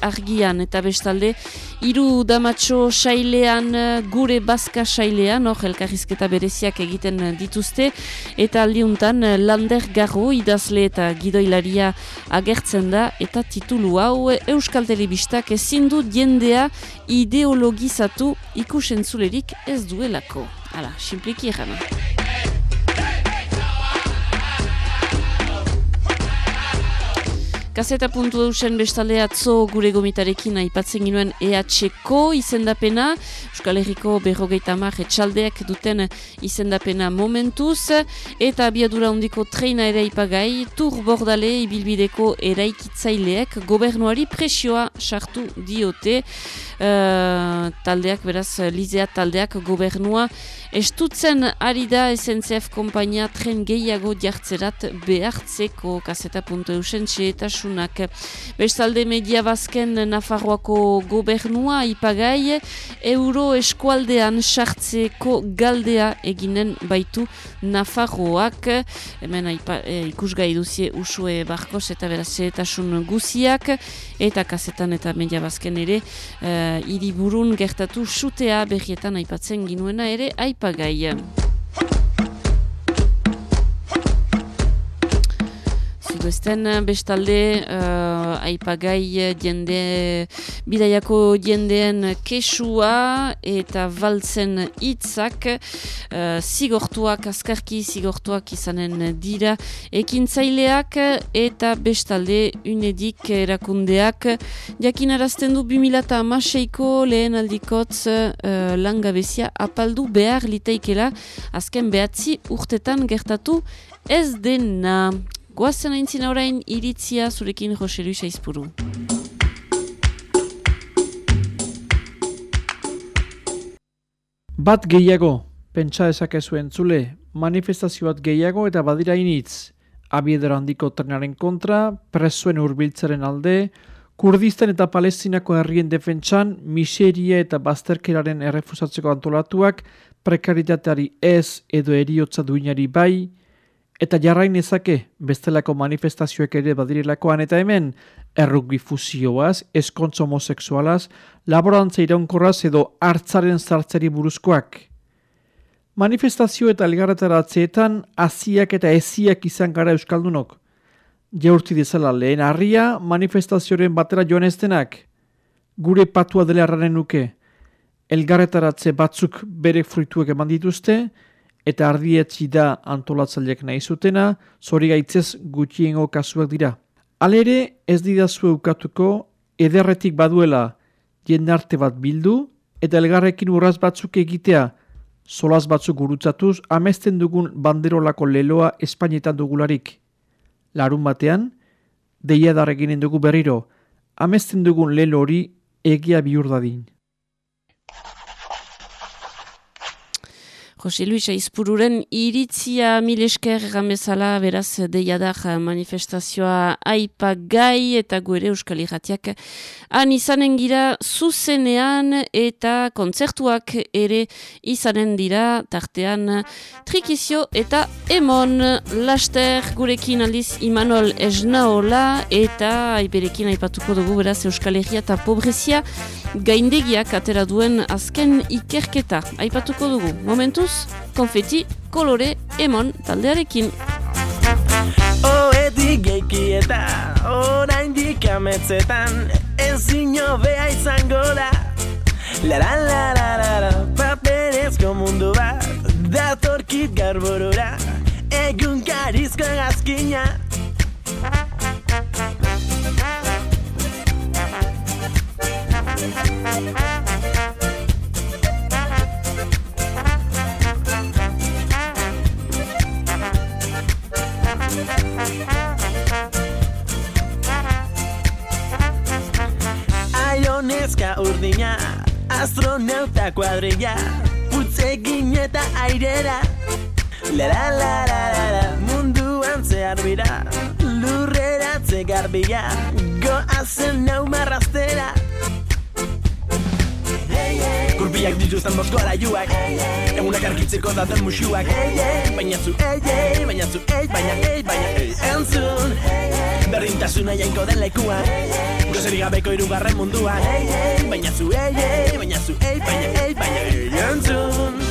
argian eta bestalde hiru damatxo sailean gure bazka sailean hor elkarrizketa bereziak egiten dituzte eta aldiuntan lander garro idazle eta gidoilaria agertzen da eta titulu hau Euskal Telebistak ezin du jendea ideologizatu ikusentzulerik ez duelako. Hala, simpliki errana. Gazeta puntu eusen bestalde atzo gure gomitarekin aipatzen ginuen EHko izendapena, Euskal Herriko berrogeita mar etxaldeak duten izendapena momentuz, eta abiadura hondiko treina ere ipagai, tur bordale ibilbideko eraikitzaileek gobernuari presioa sartu diote, uh, taldeak beraz, lizea taldeak gobernua estutzen ari da SNCF kompainia tren gehiago jartzerat behartzeko gazeta puntu eusen txetasunak. Bestalde media bazken Nafarroako gobernua ipagai euro eskualdean sartzeko galdea eginen baitu Nafarroak. Hemen aipa, e, ikusgai duzie usue barkos eta beraz txetasun guziak eta kazetan eta media bazken ere e, iriburun gertatu sutea berrietan aipatzen ginuena ere aipagai. Zuesten bestalde uh, aipagai jende bidaiako jendeen kesua eta valtzen hitzak uh, zigortuak, azkarki zigortuak izanen dira ekintzaileak eta bestalde unedik erakundeak. Jakin arazten du 2006ko lehen aldikotz uh, langabezia apaldu behar liteikela azken behatzi urtetan gertatu ez dena Goazen aintzin orain iritzia zurekin Jose Luis Aizpuru. Bat gehiago, pentsa ezakezu entzule, manifestazio bat gehiago eta badira initz. Abiedera handiko trenaren kontra, presuen urbiltzaren alde, Kurdistan eta Palestinako herrien defentsan, miseria eta bazterkeraren errefusatzeko antolatuak, prekaritateari ez edo eriotza duinari bai, Eta jarrain ezake bestelako manifestazioek ere badirelakoan eta hemen errugbi fusioaz, eskontzo homoseksualaz, laborantza iraunkorraz edo hartzaren zartzeri buruzkoak. Manifestazio eta elgarretara atzeetan aziak eta eziak izan gara euskaldunok. Jaurti dezala lehen harria manifestazioaren batera joan eztenak. Gure patua dela erraren nuke. Elgarretaratze batzuk bere fruituek eman dituzte, eta ardietzi da antolatzaileak nahi zutena, zori gaitzez gutxiengo kasuak dira. Alere ez didazu eukatuko ederretik baduela jendarte bat bildu, eta elgarrekin urraz batzuk egitea, solaz batzuk gurutzatuz, amesten dugun banderolako leloa Espainetan dugularik. Larun batean, deia darreginen dugu berriro, amesten dugun lelo hori egia bihur dadin. Jose Luis Aizpururen iritzia mil esker bezala beraz deiadar manifestazioa aipa gai eta guere euskal irratiak han izanen gira zuzenean eta kontzertuak ere izanen dira tartean trikizio eta emon. Laster gurekin aldiz Imanol Esnaola eta aiperekin aipatuko dugu beraz euskal herria eta pobrezia gaindegiak atera duen azken ikerketa. Aipatuko dugu momentuz konfeti kolore emon taldearekin. Oetik geiki eta orain dikametzetan ezin bea izango da. La la la la la la paperezko mundu bat datorkit garborora egun karizko gazkina urdina Astronauta kuadrilla Putzegin eta airera. La la la la la la Munduan zehar bira Lurreratze garbila Goazen nau marrastera Kurbiak dituzten boskora juak Egunak argitzeko daten musuak Baina zu ei, baina zu ei, baina ei, baina ei Entzun, berdintasuna jainko den lekua Gozerik gabeko irugarren mundua Baina zu ei, ei, baina zu ei, baina ei, baina ei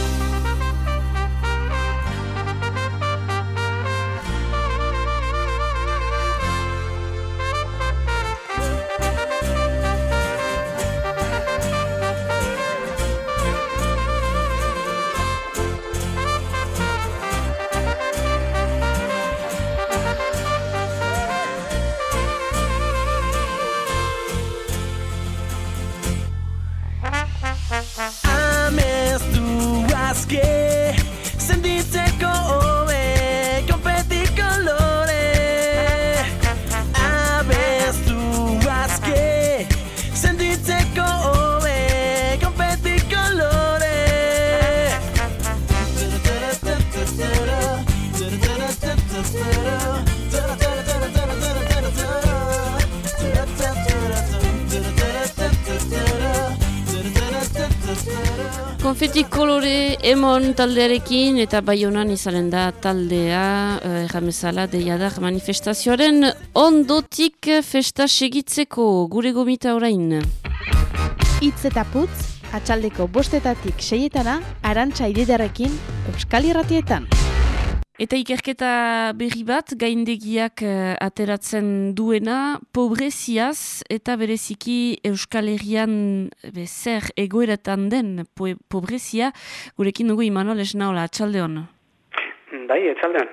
emon taldearekin eta baionan izanen da taldea eh, erramezala deiadar manifestazioaren ondotik festa segitzeko gure gomita orain. Itz eta putz, atxaldeko bostetatik seietana, arantxa ididarekin, Euskal Irratietan. Eta ikerketa berri bat gaindegiak eh, ateratzen duena pobreziaz eta bereziki Euskal Herrian be, zer egoeretan den po pobrezia gurekin dugu Imanol Esnaola, atxalde hon. Bai, etxaldean.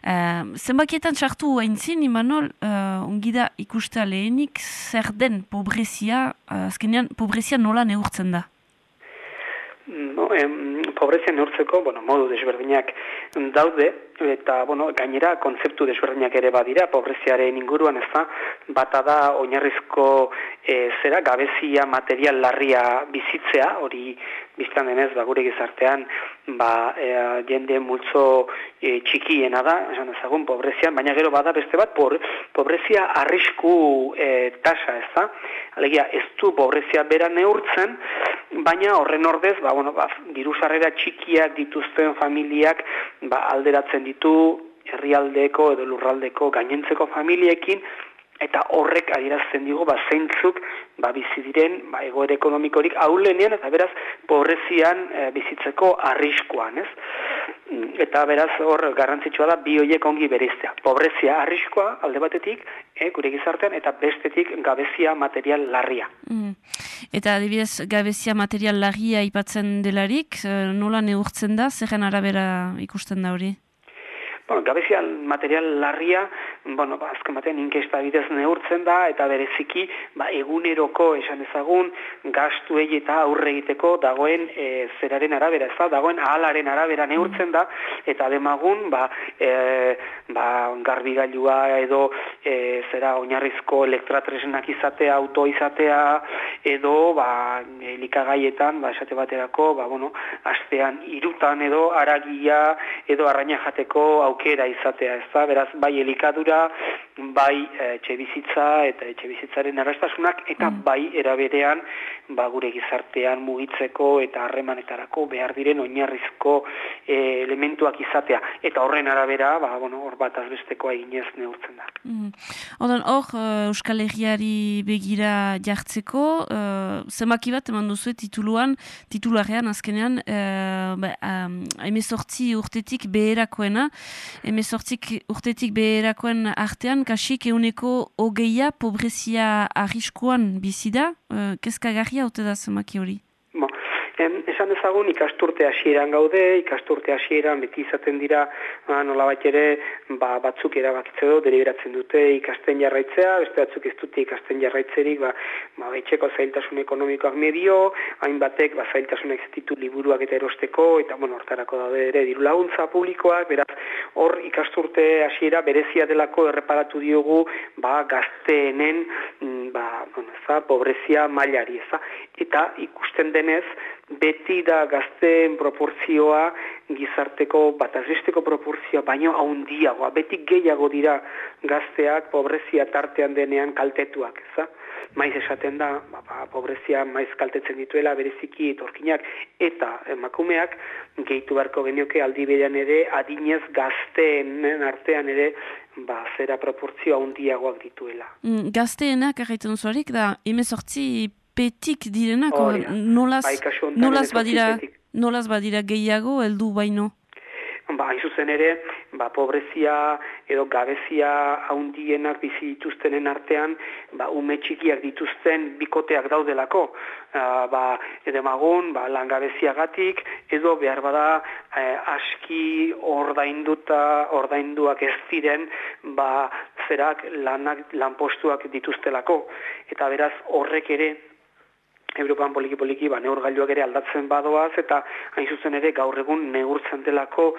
Uh, zenbakietan txartu haintzin, Imanol, uh, ongi da ikustea lehenik zer den pobrezia, uh, azkenean pobrezia nola neurtzen da? No, em, pobrezia neurtzeko, bueno, modu desberdinak daude, eta, bueno, gainera, kontzeptu desberdinak ere badira, pobreziaren inguruan ez da, bata da oinarrizko e, zera, gabezia material larria bizitzea, hori biztan denez, ba, gure gizartean, ba, e, jende multzo e, txikiena da, esan ezagun, pobrezian, baina gero bada beste bat, por, pobrezia arrisku e, tasa, ez da? Alegia, ez du pobrezia bera neurtzen, baina horren ordez, ba, bueno, ba, diru sarrera txikiak dituzten familiak ba, alderatzen ditu herrialdeko edo lurraldeko gainentzeko familiekin, eta horrek adierazten digu ba zeintzuk ba bizi diren ba egoera ekonomikorik ahulenean eta beraz pobrezian e, bizitzeko arriskuan, ez? Eta beraz hor garrantzitsua da bi hoiek ongi bereiztea. Pobrezia arriskua alde batetik, e, gure gizartean eta bestetik gabezia material larria. Mm. Eta adibidez gabezia material larria aipatzen delarik, eh, nola neurtzen da, zerren arabera ikusten da hori? Bueno, gabezia material larria bueno, ba, azken batean inkesta bidez neurtzen da, eta bereziki, ba, eguneroko esan ezagun, gastuei eta aurre egiteko dagoen e, zeraren arabera, ez da, dagoen ahalaren arabera neurtzen da, eta demagun, ba, e, ba, garbigailua edo e, zera oinarrizko elektratresnak izatea, auto izatea, edo, ba, elikagaietan, ba, esate baterako, ba, bueno, astean irutan edo aragia edo arraina jateko aukera izatea, ez da, beraz, bai elikadura, bai e, etxe bizitza eta etxe bizitzaren arrastasunak, eta bai eraberean, ba, gure gizartean mugitzeko eta harremanetarako behar diren oinarrizko e, elementuak izatea. Eta horren arabera, ba, bueno, hor bat azbesteko eginez neurtzen da. Mm. Hor, uh, Euskal Herriari begira jartzeko, uh, zemaki bat eman duzu tituluan, titularean azkenean, uh, ba, um, emezortzi urtetik beherakoena, emezortzik urtetik beherakoen artean, kasik euneko hogeia pobrezia arriskuan bizida, uh, kezkagarria ote da zemaki hori? Em, esan ezagun ikasturte hasieran gaude, ikasturte hasieran beti izaten dira ba, nola bat ere ba, batzuk erabakitze du, deliberatzen dute ikasten jarraitzea, beste batzuk ez dute ikasten jarraitzerik, ba, ba, etxeko zailtasun ekonomikoak medio, hainbatek ba, zailtasunak ez ditu liburuak eta erosteko, eta bueno, hortarako daude ere diru laguntza publikoak, beraz, hor ikasturte hasiera berezia delako erreparatu diogu ba, gazteenen mm, ba, bueno, eza, pobrezia mailari, eta ikusten denez, beti da gazteen proportzioa gizarteko batazbesteko proportzioa baino haundiagoa, beti gehiago dira gazteak pobrezia tartean denean kaltetuak, eza? Maiz esaten da, ba, ba, pobrezia maiz kaltetzen dituela, bereziki etorkinak eta emakumeak gehitu beharko genioke aldi berean ere adinez gazteen artean ere ba, zera proportzioa handiagoak dituela. Mm, gazteenak erraiten zuarik da, emezortzi petik direnak, Hori da. nolaz, Bai, nolaz, badira, nolaz badira gehiago, heldu baino. Ba, hain zuzen ere, ba, pobrezia edo gabezia haundienak bizi dituztenen artean, ba, ume txikiak dituzten bikoteak daudelako. Uh, ba, edemagun, ba, langabeziagatik, edo behar bada eh, aski ordainduta, ordainduak ez diren, ba, zerak lanak, lanpostuak dituztelako. Eta beraz, horrek ere, Europan poliki-poliki ba, neurgailuak ere aldatzen badoaz, eta hain zuzen ere gaur egun neurtzen delako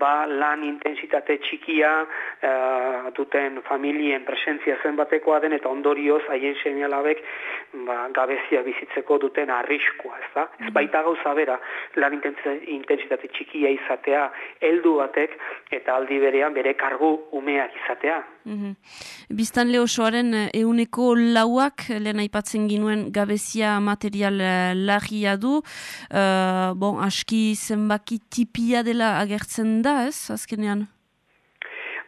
ba, lan intensitate txikia eh, duten familien presentzia zenbatekoa den, eta ondorioz haien semialabek ba, gabezia bizitzeko duten arriskua, ez da? Ez baita gauza bera, lan intensi- intensitate txikia izatea, heldu batek, eta aldi berean bere kargu umeak izatea. Mhm. Biztanle osoaren eh, ehuneko lauak, lehen aipatzen ginuen gabezia material eh, larria du, uh, bon, aski zenbaki tipia dela agertzen da, ez, azkenean?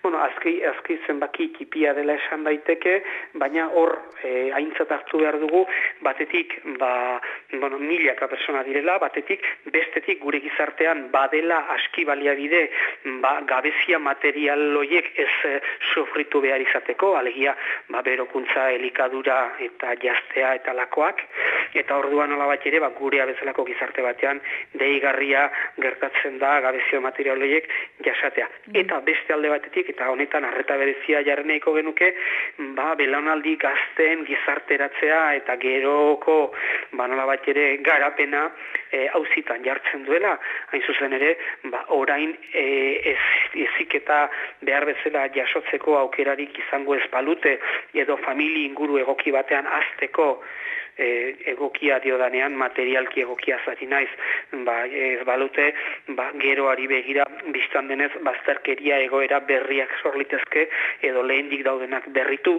Bueno, azki, azki zenbaki tipia dela esan daiteke, baina hor e, aintzat hartu behar dugu, batetik, ba, bueno, milaka persona direla, batetik, bestetik gure gizartean badela aski baliabide ba, gabezia material loiek ez e, sofritu behar izateko, alegia, ba, berokuntza elikadura eta jaztea eta lakoak, eta orduan nola bat ere, ba, gurea bezalako gizarte batean, deigarria gertatzen da gabezia material loiek jasatea. Eta beste alde batetik, eta honetan arreta berezia jarreneiko genuke, ba, belaunaldi gazten gizarteratzea eta geroko ba, nola bat ere garapena e, hauzitan jartzen duela, hain zuzen ere, ba, orain e, ez, ezik eta behar bezala jasotzeko aukerarik izango ez edo famili inguru egoki batean azteko e, egokia diodanean, materialki egokia zari naiz, ba, ez balute, ba, geroari begira biztan denez, bazterkeria egoera berriak sorlitezke, edo lehendik daudenak berritu,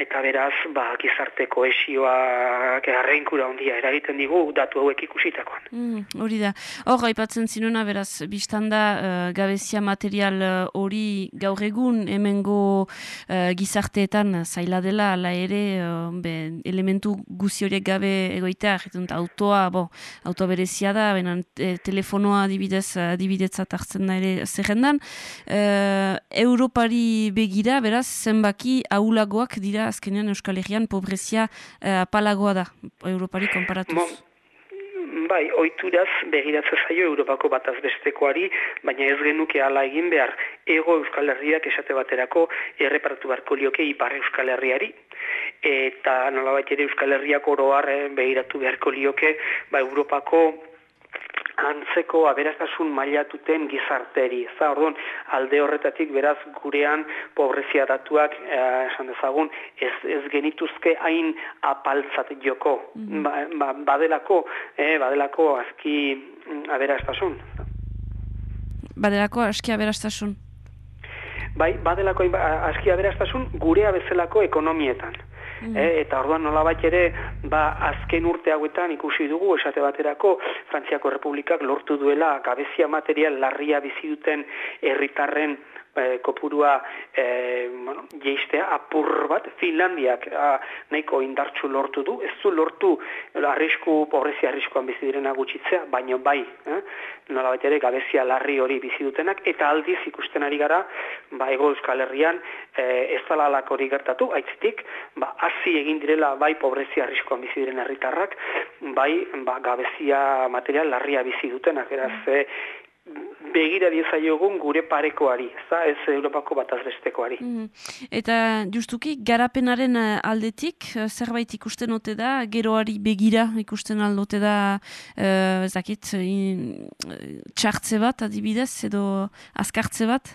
eta beraz, ba, gizarte koesioak arreinkura handia eragiten digu datu hauek ikusitakoan. Mm, hori da. Hor, aipatzen zinuna, beraz, biztanda uh, gabezia material uh, hori gaur egun hemengo uh, gizarteetan zaila dela, ala ere, uh, be, elementu guzi horiek gabe egoitea, jetun, autoa, bo, autoa berezia da, benan, e, telefonoa adibidez, adibidetzat hartzen da ere zerrendan. Uh, Europari begira, beraz, zenbaki aulagoak dira azkenean Euskal Herrian pobrezia uh, palagoa da, Europari konparatuz. Bon, bai, oituraz begiratzen zaio Europako bataz bestekoari, baina ez genuke hala egin behar ego Euskal Herriak esate baterako erreparatu beharko lioke ipar Euskal Herriari. Eta nolabait ere Euskal Herriak oroar eh, begiratu beharko lioke ba, Europako antzeko aberastasun mailatuten gizarteri. Ez orduan, alde horretatik beraz gurean pobrezia datuak eh, esan dezagun ez, ez genituzke hain apaltzat joko. Mm ba, ba, badelako, eh, badelako azki aberastasun. Badelako aski aberastasun. Bai, badelako aski aberastasun gurea bezalako ekonomietan. Mm. E, eta orduan nolabait ere, ba, azken urte hauetan ikusi dugu, esate baterako, Frantziako Republikak lortu duela gabezia material larria bizi duten herritarren e, kopurua e, bueno, jeistea apur bat Finlandiak a, nahiko indartsu lortu du, ez du lortu arrisku, pobrezia arriskuan bizi direna gutxitzea, baino bai, eh? nola ere gabezia larri hori bizi dutenak, eta aldiz ikusten ari gara, ba, ego euskal herrian, e, ez dala hori gertatu, aitzitik, ba, hasi egin direla bai pobrezia arriskuan bizi diren herritarrak, bai ba, gabezia material larria bizi dutenak, eraz, mm begira diezaiogun gure parekoari, za ez Europako batazbestekoari. Mm. Eta justuki, garapenaren eh, aldetik, eh, zerbait ikusten ote da, geroari begira ikusten aldote da, uh, zakit, txartze bat adibidez, edo azkartze bat?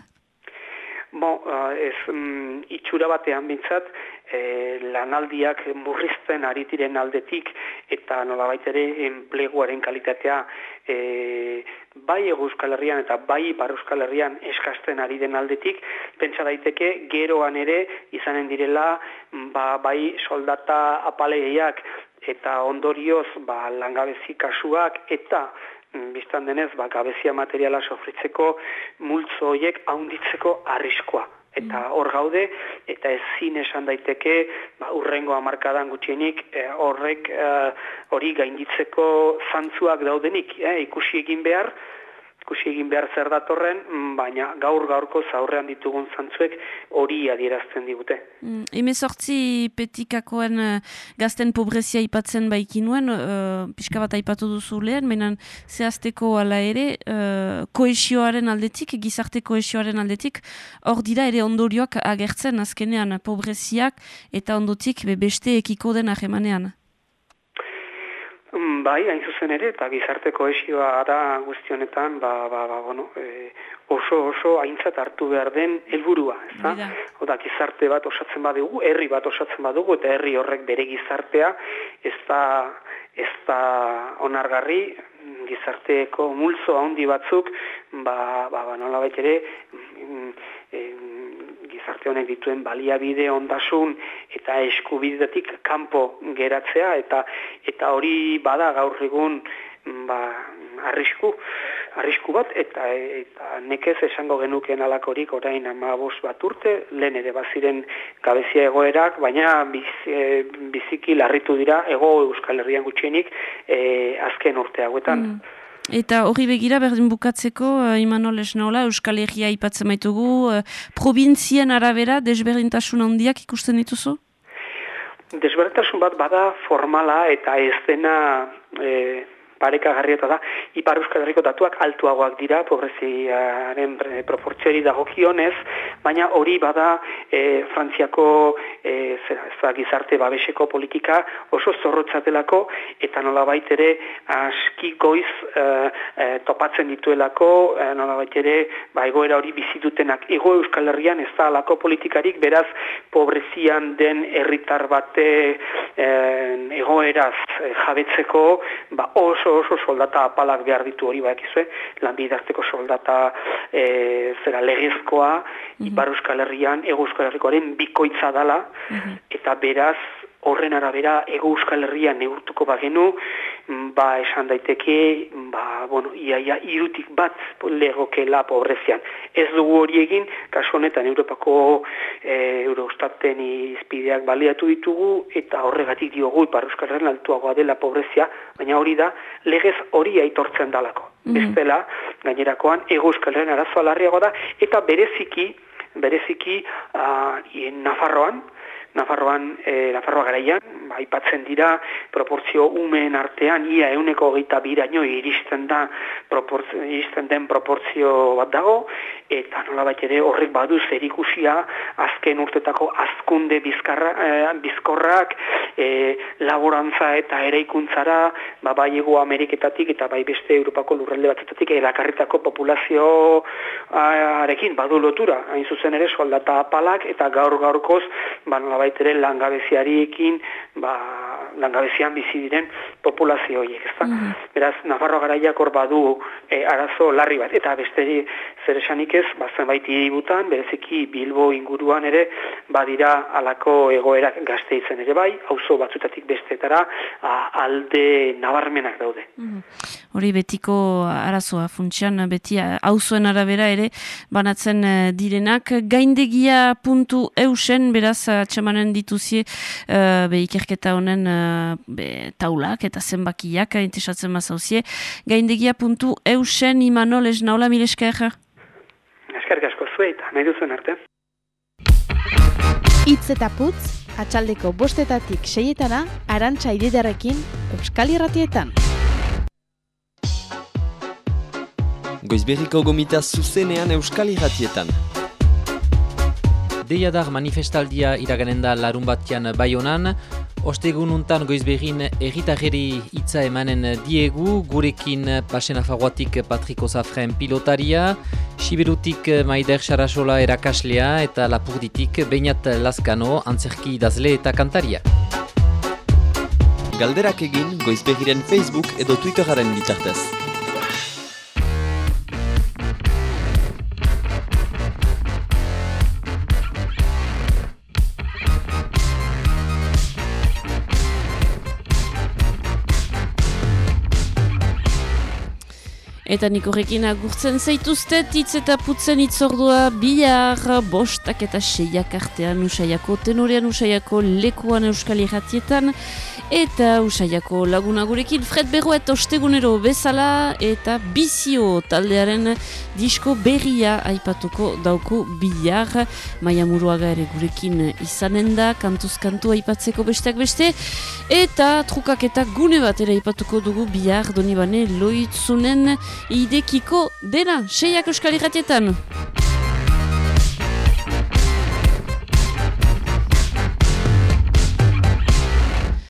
Bon, ez um, itxura batean bintzat, e, lanaldiak murrizten aritiren aldetik eta nolabait ere enpleguaren kalitatea e, bai Euskal Herrian eta bai Ipar Euskal Herrian eskasten ari den aldetik, pentsa daiteke geroan ere izanen direla ba, bai soldata apaleiak eta ondorioz ba, langabezi kasuak eta mm, biztan denez, ba, gabezia materiala sofritzeko multzo horiek haunditzeko arriskoa eta hor gaude, eta ezin esan daiteke, ba, urrengo amarkadan gutxienik, eh, horrek eh, hori gainditzeko zantzuak daudenik, eh, ikusi egin behar, ikusi egin behar zer datorren, mm, baina gaur gaurko zaurrean ditugun zantzuek hori adierazten digute. Mm, Heme sortzi petikakoen uh, gazten pobrezia ipatzen baikin nuen, uh, pixka bat aipatu duzu lehen, menan zehazteko ala ere, uh, koesioaren aldetik, gizarte koesioaren aldetik, hor dira ere ondorioak agertzen azkenean pobreziak eta ondotik beste ekiko den ahemanean. Mm, bai, hain zuzen ere, eta gizarte koesioa da guztionetan, ba, ba, ba, bueno, e, oso oso aintzat hartu behar den helburua, ez da? Oda, gizarte bat osatzen badugu, herri bat osatzen badugu, eta herri horrek bere gizartea, ez da, ez da onargarri, gizarteeko multzo handi batzuk, ba, ba, ba nola ere, mm, gizarte honek dituen baliabide ondasun eta eskubidetik kanpo geratzea eta eta hori bada gaur egun ba, arrisku, arrisku bat eta eta nekez esango genuken alakorik orain amabos bat urte, lehen ere baziren gabezia egoerak, baina biz, e, biziki larritu dira ego Euskal Herrian gutxienik e, azken urte hauetan. Mm. Eta hori begira berdin bukatzeko, uh, Imanol Esnaola, Euskal Herria ipatzen maitugu, uh, provintzien arabera desberdintasun handiak ikusten dituzu? Desberdintasun bat bada formala eta ez dena eh, pareka garrieta da, Ipar Euskal Herriko datuak altuagoak dira, pobreziaren proportziori dagokionez, baina hori bada e, Frantziako e, zera, gizarte babeseko politika oso zorrotzatelako, eta nola ere aski goiz e, e, topatzen dituelako, e, nola ere ba, egoera hori bizitutenak. Ego Euskal Herrian ez da alako politikarik, beraz pobrezian den herritar bate e, egoeraz jabetzeko, ba, oso oso oso soldata apalak behar ditu hori bakizue, lanbidarteko soldata e, zera legezkoa, mm -hmm. Ipar Euskal Herrian, Ego Euskal Herrikoaren bikoitza dala, mhm. eta beraz horren arabera Ego Euskal Herrian neurtuko bagenu, ba esan daiteke, ba, bueno, iaia irutik bat legokela pobrezian. Ez dugu hori egin, kasu honetan Europako e, Eurostaten izpideak baliatu ditugu, eta horregatik diogu Ipar Euskal Herrian altuagoa dela pobrezia, baina hori da, legez hori aitortzen dalako. Mm -hmm. Bestela, gainerakoan, ego euskalren arazoa larriago da, eta bereziki, bereziki, uh, Nafarroan, Nafarroan, e, Nafarroa garaian, aipatzen dira, proportzio umen artean, ia euneko hogeita biraino iristen da, proportzio, iristen den proportzio bat dago, eta nola bat ere horrek badu zerikusia azken urtetako azkunde bizkarra, e, bizkorrak, e, laborantza eta eraikuntzara, ba, bai ego Ameriketatik eta bai beste Europako lurralde batzetatik erakarritako populazioarekin badu lotura, hain zuzen ere soldata apalak eta gaur gaurkoz ba nolabait ere langabeziariekin ba langabezian bizi diren populazio horiek, ezta? Mm Beraz, Nafarro garaiak hor badu e, arazo larri bat eta besteri zer esanik ez, ba zenbait hiributan, bereziki Bilbo inguruan ere badira halako egoerak gazteitzen ere bai, auzo batzutatik bestetara alde nabarmenak daude. Mhm. Hori betiko arazoa funtsian beti auzoen arabera ere banatzen eh, direnak gaindegia puntu eusen beraz atxemanen dituzie uh, be ikerketa honen uh, be, taulak eta zenbakiak interesatzen mazauzie gaindegia puntu eusen imanol ez naula mil esker Eskerrik asko zue eta nahi duzuen arte Itz eta putz atxaldeko bostetatik seietana arantxa ididarekin Euskal Irratietan. Goizberriko gomita zuzenean Euskal Irratietan. Deiadar manifestaldia iraganen da larun batian bai honan, Ostegun untan goizbegin erritarreri hitza emanen diegu, gurekin pasen afaguatik Patriko Zafren pilotaria, Siberutik Maider Sarasola erakaslea eta Lapurditik Beinat Laskano antzerki idazle eta kantaria. Galderak egin goizbegiren Facebook edo Twitteraren bitartez. Eta nik horrekin agurtzen zaituzte, hitz eta putzen itzordua bihar, bostak eta seiak artean usaiako, tenorean usaiako lekuan euskal irratietan, eta usaiako laguna gurekin, Fred Berroet ostegunero bezala, eta bizio taldearen disko berria aipatuko dauko bihar, maia muruaga ere gurekin izanen da, kantuz kantu aipatzeko besteak beste, eta trukak eta gune bat ere aipatuko dugu bihar, doni bane loitzunen, idekiko dena, seiak euskal irratietan.